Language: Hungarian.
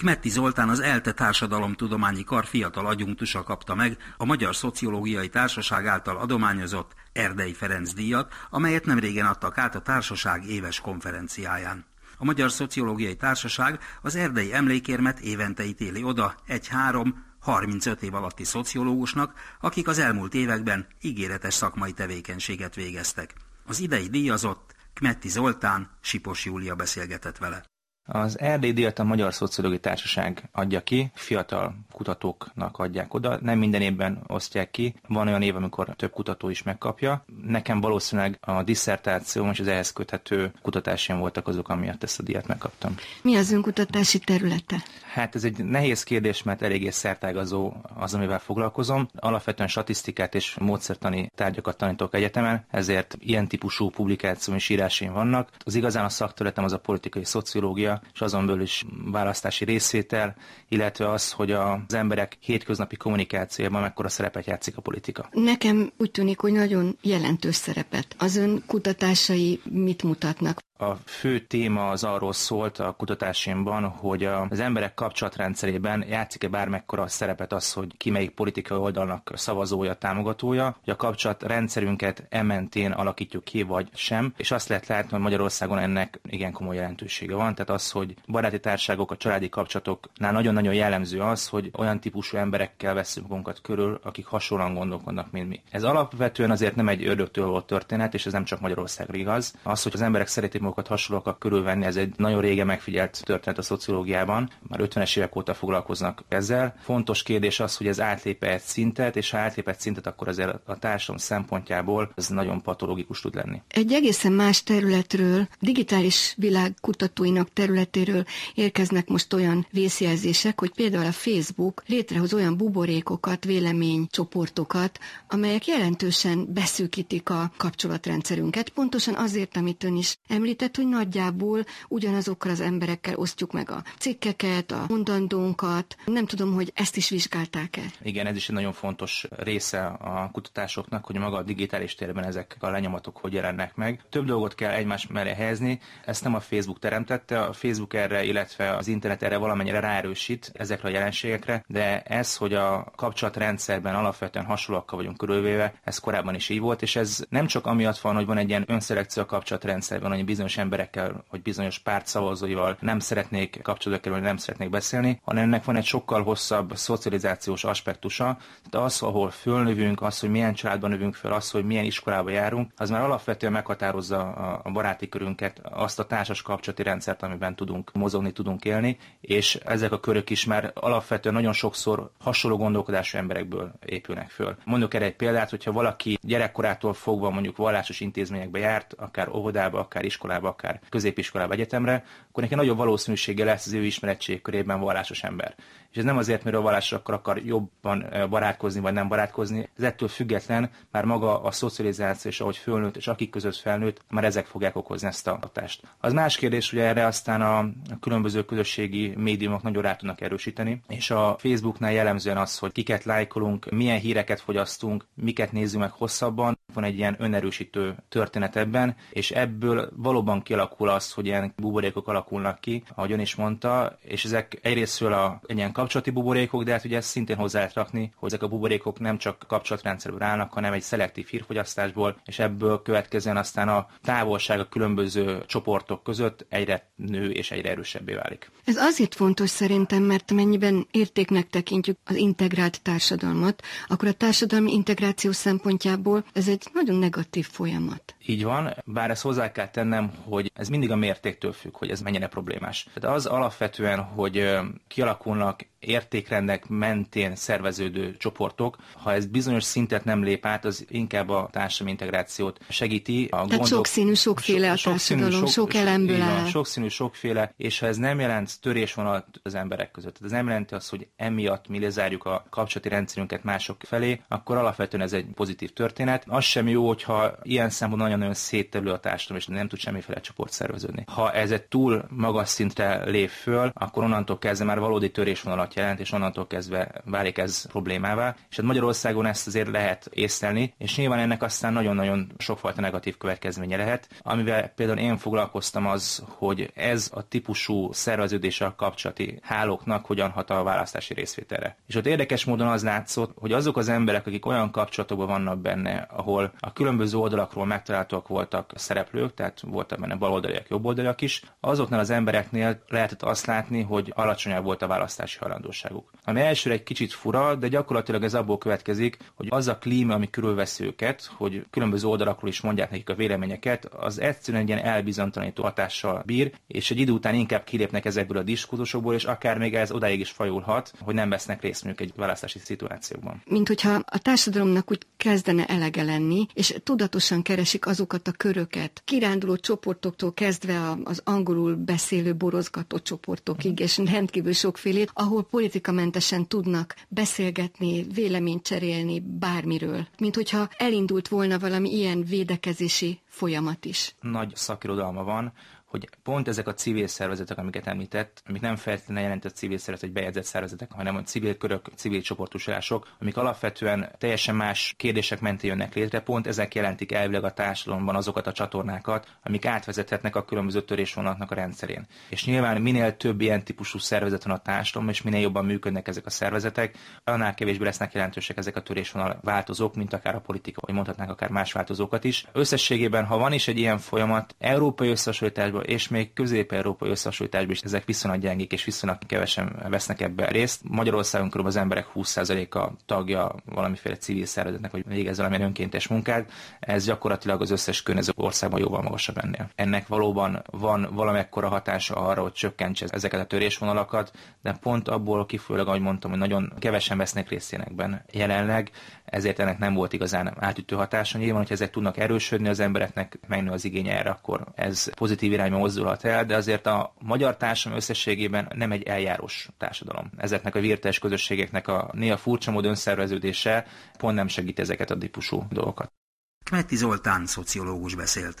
Kmetti Zoltán az ELTE Társadalomtudományi Kar fiatal agyunktusa kapta meg a Magyar Szociológiai Társaság által adományozott Erdei Ferenc díjat, amelyet nemrégen adtak át a társaság éves konferenciáján. A Magyar Szociológiai Társaság az erdei emlékérmet évente ítéli oda egy-három 35 év alatti szociológusnak, akik az elmúlt években ígéretes szakmai tevékenységet végeztek. Az idei díjazott Kmetti Zoltán, Sipos Júlia beszélgetett vele. Az Erdély díjat a Magyar Szociológiai Társaság adja ki, fiatal kutatóknak adják oda, nem minden évben osztják ki, van olyan év, amikor több kutató is megkapja. Nekem valószínűleg a disszertációm és az ehhez köthető kutatásaim voltak azok, amiatt ezt a díjat megkaptam. Mi az önkutatási területe? Hát ez egy nehéz kérdés, mert eléggé szertágazó az, amivel foglalkozom. Alapvetően statisztikát és módszertani tárgyakat tanítok egyetemen, ezért ilyen típusú publikáció és írásaim vannak. Az igazán a szakterületem az a politikai szociológia, és azon belül is választási részvétel, illetve az, hogy az emberek hétköznapi kommunikációjában mekkora szerepet játszik a politika. Nekem úgy tűnik, hogy nagyon jelentős szerepet. Az ön kutatásai mit mutatnak? A fő téma az arról szólt a kutatásimban, hogy az emberek kapcsolatrendszerében játszik-e bármekkora szerepet az, hogy ki melyik politikai oldalnak szavazója, támogatója, hogy a kapcsolatrendszerünket ementén alakítjuk ki, vagy sem, és azt lehet látni, hogy Magyarországon ennek igen komoly jelentősége van, tehát az, hogy baráti társágok, a családi kapcsolatoknál nagyon-nagyon jellemző az, hogy olyan típusú emberekkel veszünk magunkat körül, akik hasonlóan gondolkodnak, mint mi. Ez alapvetően azért nem egy ördögtől volt történet, és ez nem csak Magyarországra igaz. Az, hogy az emberek szeretik magukat hasonlókat körülvenni, ez egy nagyon régen megfigyelt történet a szociológiában. Már 50-es évek óta foglalkoznak ezzel. Fontos kérdés az, hogy ez átlépe egy szintet, és ha átlép egy szintet, akkor azért a társadalom szempontjából ez nagyon patológikus tud lenni. Egy egészen más területről, digitális világ kutatóinak területéről érkeznek most olyan vészjelzések, hogy például a Facebook létrehoz olyan buborékokat, véleménycsoportokat, amelyek jelentősen beszűkítik a kapcsolatrendszerünket, pontosan azért, amit ön is említett, hogy nagyjából ugyanazokkal az emberekkel osztjuk meg a cikkeket, a mondandónkat. Nem tudom, hogy ezt is vizsgálták-e. Igen, ez is egy nagyon fontos része a kutatásoknak, hogy maga a digitális térben ezek a lenyomatok hogy jelennek meg. Több dolgot kell egymás mellé helyezni, ezt nem a Facebook teremtette, a Facebook erre, illetve az internet erre valamennyire ráerősít ezekre a jelenségekre, de ez, hogy a kapcsolatrendszerben alapvetően hasonlóakkal vagyunk körülvéve, ez korábban is így volt, és ez nem csak amiatt van, hogy van egy ilyen önszelekció a kapcsolatrendszerben, hogy bizonyos emberekkel, vagy bizonyos párt szavazóival nem szeretnék kapcsolatba kerülni, nem szeretnék beszélni, hanem ennek van egy sokkal hosszabb szocializációs aspektusa. Tehát az, ahol fölnövünk, az, hogy milyen családban növünk föl, az, hogy milyen iskolába járunk, az már alapvetően meghatározza a baráti körünket, azt a társas kapcsolati rendszert, amiben tudunk mozogni, tudunk élni, és ezek a körök is már alapvetően nagyon sokszor hasonló gondolkodású emberekből épülnek föl. Mondok erre egy példát, hogyha valaki gyerekkorától fogva mondjuk vallásos intézményekbe járt, akár óvodába, akár iskolába, akár középiskolába, egyetemre, akkor neki nagyobb valószínűsége lesz az ő ismeretség körében vallásos ember. És ez nem azért, mert a vallás akkor akar jobban barátkozni, vagy nem barátkozni, ez ettől független, már maga a szocializáció és ahogy fölnőtt, és akik között felnőtt, már ezek fogják okozni ezt a hatást. Az más kérdés, hogy erre aztán a, különböző közösségi médiumok nagyon rá tudnak erősíteni, és a Facebooknál jellemzően az, hogy kiket lájkolunk, milyen híreket fogyasztunk, miket nézzünk meg hosszabban, van egy ilyen önerősítő történet ebben, és ebből valóban kialakul az, hogy ilyen buborékok alakulnak ki, ahogy ön is mondta, és ezek egyrésztről a, egy ilyen kapcsolati buborékok, de hát ugye ezt szintén hozzá lehet rakni, hogy ezek a buborékok nem csak kapcsolatrendszerből állnak, hanem egy szelektív hírfogyasztásból, és ebből következően aztán a távolság a különböző csoportok között egyre nő és egyre erősebbé válik. Ez azért fontos szerintem, mert mennyiben értéknek tekintjük az integrált társadalmat, akkor a társadalmi integráció szempontjából ez egy nagyon negatív folyamat. Így van, bár ezt hozzá kell tennem, hogy ez mindig a mértéktől függ, hogy ez mennyire problémás. Tehát az alapvetően, hogy kialakulnak értékrendek mentén szerveződő csoportok, ha ez bizonyos szintet nem lép át, az inkább a társadalmi integrációt segíti. A Tehát gondok, sokszínű, sokféle so, a társadalom, sok, sok elemből áll. Sokszínű, sokféle, és ha ez nem jelent törésvonalat az emberek között, tehát ez nem jelenti azt, hogy emiatt mi lezárjuk a kapcsolati rendszerünket mások felé, akkor alapvetően ez egy pozitív történet. Az sem jó, hogyha ilyen szempontból nagyon-nagyon szétterül a társadalom, és nem tud semmiféle csoport szerveződni. Ha ez egy túl magas szintre lép föl, akkor onnantól kezdve már valódi törésvonalat fogalmat jelent, és onnantól kezdve válik ez problémává. És hát Magyarországon ezt azért lehet észlelni, és nyilván ennek aztán nagyon-nagyon sokfajta negatív következménye lehet. Amivel például én foglalkoztam az, hogy ez a típusú szerveződéssel kapcsolati hálóknak hogyan hat a választási részvételre. És ott érdekes módon az látszott, hogy azok az emberek, akik olyan kapcsolatokban vannak benne, ahol a különböző oldalakról megtalálhatóak voltak szereplők, tehát voltak benne baloldaliak, jobboldaliak is, azoknál az embereknél lehetett azt látni, hogy alacsonyabb volt a választási hajlandóságuk. Ami elsőre egy kicsit fura, de gyakorlatilag ez abból következik, hogy az a klíma, ami körülvesz őket, hogy különböző oldalakról is mondják nekik a véleményeket, az egyszerűen egy ilyen elbizonytalanító hatással bír, és egy idő után inkább kilépnek ezekből a diskurzusokból, és akár még ez odáig is fajulhat, hogy nem vesznek részt mondjuk egy választási szituációkban. Mint hogyha a társadalomnak úgy kezdene elege lenni, és tudatosan keresik azokat a köröket, kiránduló csoportoktól kezdve az angolul beszélő borozgató csoportokig, és rendkívül sokfélét, ahol politikamentesen tudnak beszélgetni, véleményt cserélni bármiről. Mint hogyha elindult volna valami ilyen védekezési folyamat is. Nagy szakirodalma van, hogy pont ezek a civil szervezetek, amiket említett, amik nem feltétlenül jelentett civil szervezet, vagy bejegyzett szervezetek, hanem a civil körök, civil csoportosulások, amik alapvetően teljesen más kérdések mentén jönnek létre, pont ezek jelentik elvileg a társadalomban azokat a csatornákat, amik átvezethetnek a különböző törésvonatnak a rendszerén. És nyilván minél több ilyen típusú szervezet van a társadalom, és minél jobban működnek ezek a szervezetek, annál kevésbé lesznek jelentősek ezek a törésvonal változók, mint akár a politika, vagy mondhatnánk akár más változókat is. Összességében, ha van is egy ilyen folyamat, európai összehasonlításban és még közép-európai összehasonlításban is ezek viszonylag gyengék és viszonylag kevesen vesznek ebbe részt. Magyarországon kb. az emberek 20%-a tagja valamiféle civil szervezetnek, vagy végez valamilyen önkéntes munkát. Ez gyakorlatilag az összes környező országban jóval magasabb ennél. Ennek valóban van valamekkora hatása arra, hogy csökkentse ezeket a törésvonalakat, de pont abból kifolyólag, ahogy mondtam, hogy nagyon kevesen vesznek részt jelenleg, ezért ennek nem volt igazán átütő hatása. Nyilván, hogyha ezek tudnak erősödni, az embereknek megnő az igénye erre, akkor ez pozitív irányba mozdulhat el, de azért a magyar társadalom összességében nem egy eljárós társadalom. Ezeknek a virtuális közösségeknek a néha furcsa módon önszerveződése pont nem segít ezeket a típusú dolgokat. Kmetti Zoltán szociológus beszélt.